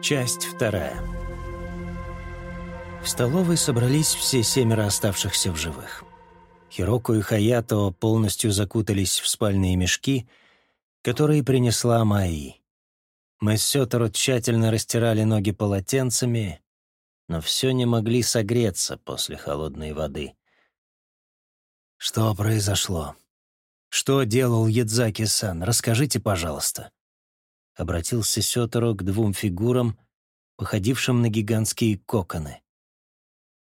Часть вторая. В столовой собрались все семеро оставшихся в живых. Хироку и Хаято полностью закутались в спальные мешки, которые принесла Майи. Мы с Сётору тщательно растирали ноги полотенцами, но все не могли согреться после холодной воды. «Что произошло? Что делал Ядзаки-сан? Расскажите, пожалуйста», обратился Сёторо к двум фигурам, походившим на гигантские коконы.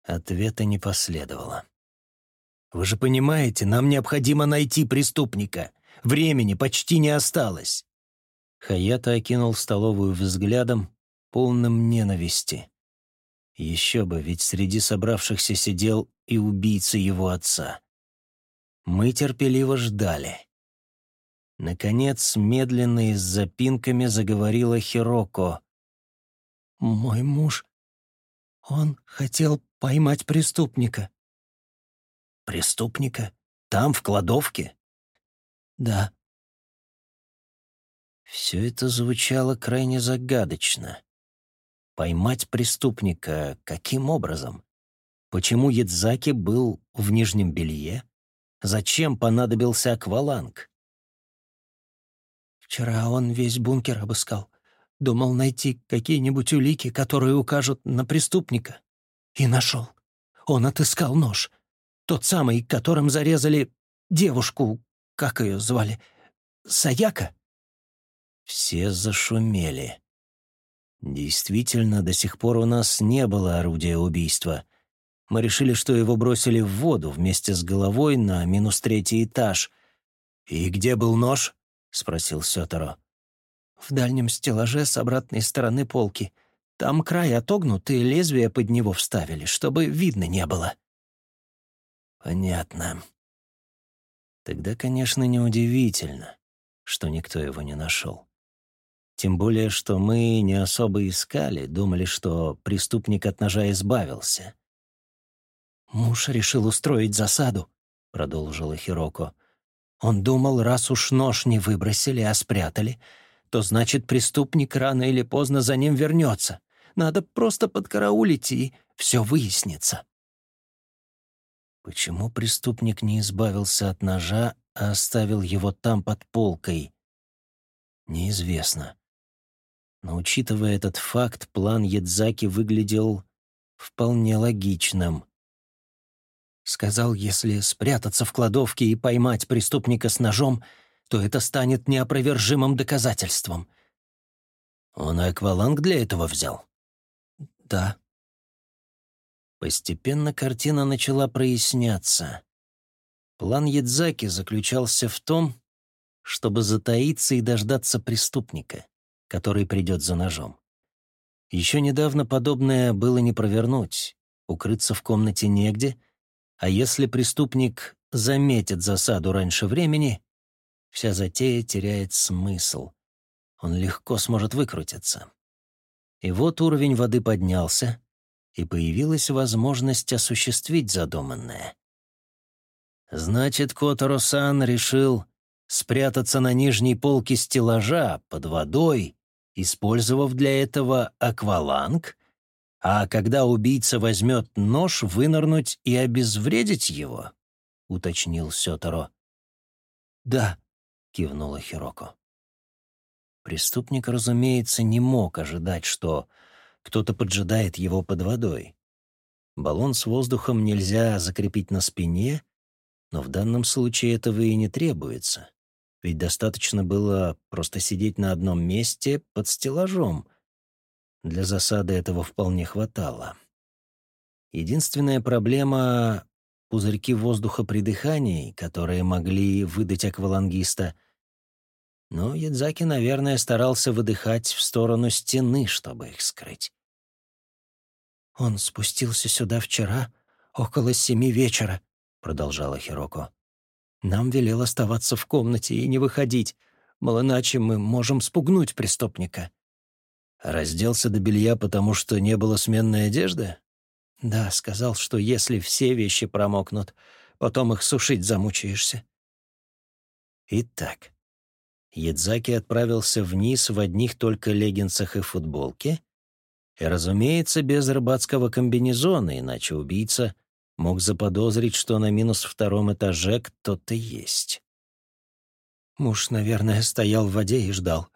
Ответа не последовало. «Вы же понимаете, нам необходимо найти преступника. Времени почти не осталось». Хаята окинул столовую взглядом, полным ненависти. Еще бы, ведь среди собравшихся сидел и убийца его отца. Мы терпеливо ждали. Наконец, медленно и с запинками заговорила Хироко. «Мой муж, он хотел поймать преступника». «Преступника? Там, в кладовке?» «Да». Все это звучало крайне загадочно. Поймать преступника каким образом? Почему Ядзаки был в нижнем белье? Зачем понадобился акваланг? Вчера он весь бункер обыскал. Думал найти какие-нибудь улики, которые укажут на преступника. И нашел. Он отыскал нож. Тот самый, которым зарезали девушку, как ее звали, Саяка. Все зашумели. Действительно, до сих пор у нас не было орудия убийства. Мы решили, что его бросили в воду вместе с головой на минус третий этаж. И где был нож? — спросил Сёторо. «В дальнем стеллаже с обратной стороны полки. Там край отогнут, и лезвие под него вставили, чтобы видно не было». «Понятно. Тогда, конечно, неудивительно, что никто его не нашел. Тем более, что мы не особо искали, думали, что преступник от ножа избавился». «Муж решил устроить засаду», — продолжила Хироко. Он думал, раз уж нож не выбросили, а спрятали, то значит, преступник рано или поздно за ним вернется. Надо просто подкараулить, и все выяснится. Почему преступник не избавился от ножа, а оставил его там под полкой? Неизвестно. Но учитывая этот факт, план Ядзаки выглядел вполне логичным. Сказал, если спрятаться в кладовке и поймать преступника с ножом, то это станет неопровержимым доказательством. Он акваланг для этого взял? Да. Постепенно картина начала проясняться. План Ядзаки заключался в том, чтобы затаиться и дождаться преступника, который придет за ножом. Еще недавно подобное было не провернуть, укрыться в комнате негде — а если преступник заметит засаду раньше времени, вся затея теряет смысл. Он легко сможет выкрутиться. И вот уровень воды поднялся, и появилась возможность осуществить задуманное. Значит, Которо-сан решил спрятаться на нижней полке стеллажа под водой, использовав для этого акваланг а когда убийца возьмет нож, вынырнуть и обезвредить его?» — уточнил Сёторо. «Да», — кивнула Хироко. Преступник, разумеется, не мог ожидать, что кто-то поджидает его под водой. Баллон с воздухом нельзя закрепить на спине, но в данном случае этого и не требуется, ведь достаточно было просто сидеть на одном месте под стеллажом — для засады этого вполне хватало. Единственная проблема — пузырьки воздуха при дыхании, которые могли выдать аквалангиста. Но Ядзаки, наверное, старался выдыхать в сторону стены, чтобы их скрыть. «Он спустился сюда вчера, около семи вечера», — продолжала Хироко. «Нам велел оставаться в комнате и не выходить, мол, иначе мы можем спугнуть преступника». Разделся до белья, потому что не было сменной одежды? Да, сказал, что если все вещи промокнут, потом их сушить замучаешься. Итак, Ядзаки отправился вниз в одних только леггинсах и футболке, И, разумеется, без рыбацкого комбинезона, иначе убийца мог заподозрить, что на минус втором этаже кто-то есть. Муж, наверное, стоял в воде и ждал.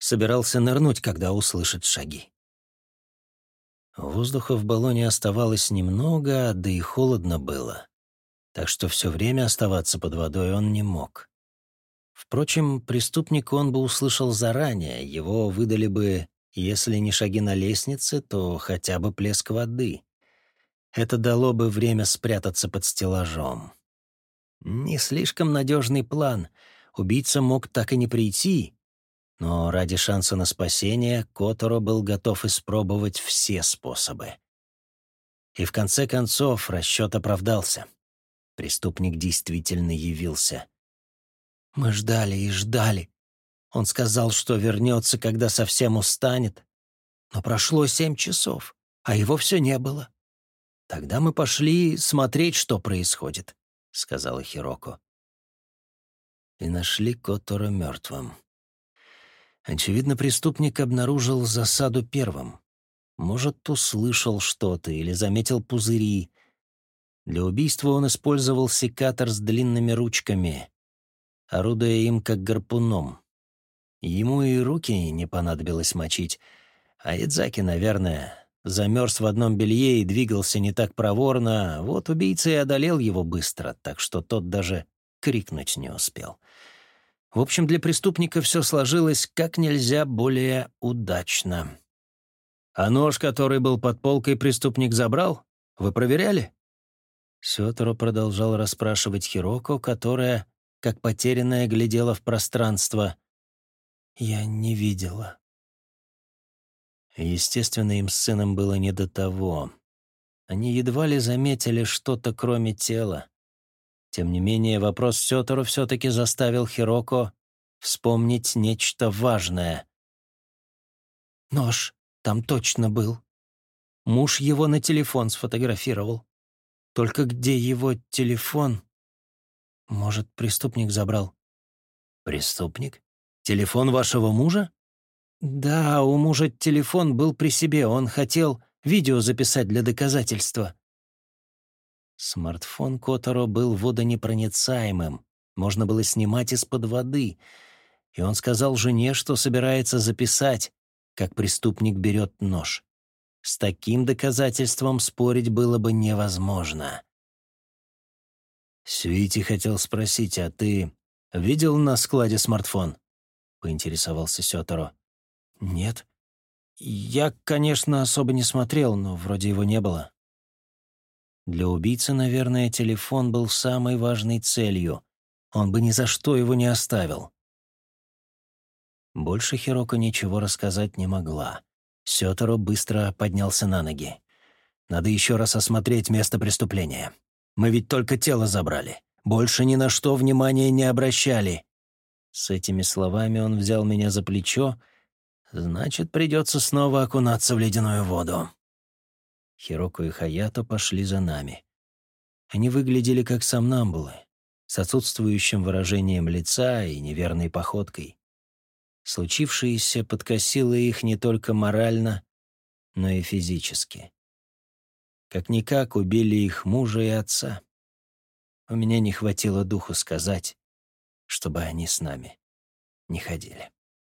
Собирался нырнуть, когда услышит шаги. Воздуха в баллоне оставалось немного, да и холодно было. Так что все время оставаться под водой он не мог. Впрочем, преступник он бы услышал заранее, его выдали бы, если не шаги на лестнице, то хотя бы плеск воды. Это дало бы время спрятаться под стеллажом. Не слишком надежный план — убийца мог так и не прийти, но ради шанса на спасение Которо был готов испробовать все способы. И в конце концов расчет оправдался. Преступник действительно явился. Мы ждали и ждали. Он сказал, что вернется, когда совсем устанет. Но прошло семь часов, а его все не было. Тогда мы пошли смотреть, что происходит, — сказала Хироко и нашли Котора мертвым. Очевидно, преступник обнаружил засаду первым. Может, услышал что-то или заметил пузыри. Для убийства он использовал секатор с длинными ручками, орудуя им как гарпуном. Ему и руки не понадобилось мочить, а Идзаки, наверное, замерз в одном белье и двигался не так проворно, вот убийца и одолел его быстро, так что тот даже крикнуть не успел. В общем, для преступника все сложилось как нельзя более удачно. «А нож, который был под полкой, преступник забрал? Вы проверяли?» Сёторо продолжал расспрашивать Хироко, которая, как потерянная, глядела в пространство. «Я не видела». Естественно, им с сыном было не до того. Они едва ли заметили что-то, кроме тела. Тем не менее, вопрос Сётору все-таки заставил Хироко вспомнить нечто важное. «Нож там точно был. Муж его на телефон сфотографировал. Только где его телефон? Может, преступник забрал?» «Преступник? Телефон вашего мужа?» «Да, у мужа телефон был при себе. Он хотел видео записать для доказательства». Смартфон Которо был водонепроницаемым, можно было снимать из-под воды, и он сказал жене, что собирается записать, как преступник берет нож. С таким доказательством спорить было бы невозможно. Свити хотел спросить, а ты видел на складе смартфон? Поинтересовался Сёторо. Нет. Я, конечно, особо не смотрел, но вроде его не было. Для убийцы, наверное, телефон был самой важной целью. Он бы ни за что его не оставил. Больше Хироко ничего рассказать не могла. Сёторо быстро поднялся на ноги. «Надо еще раз осмотреть место преступления. Мы ведь только тело забрали. Больше ни на что внимания не обращали». С этими словами он взял меня за плечо. «Значит, придется снова окунаться в ледяную воду». Хироко и Хаято пошли за нами. Они выглядели как сомнамбулы, с отсутствующим выражением лица и неверной походкой. Случившееся подкосило их не только морально, но и физически. Как-никак убили их мужа и отца. У меня не хватило духу сказать, чтобы они с нами не ходили.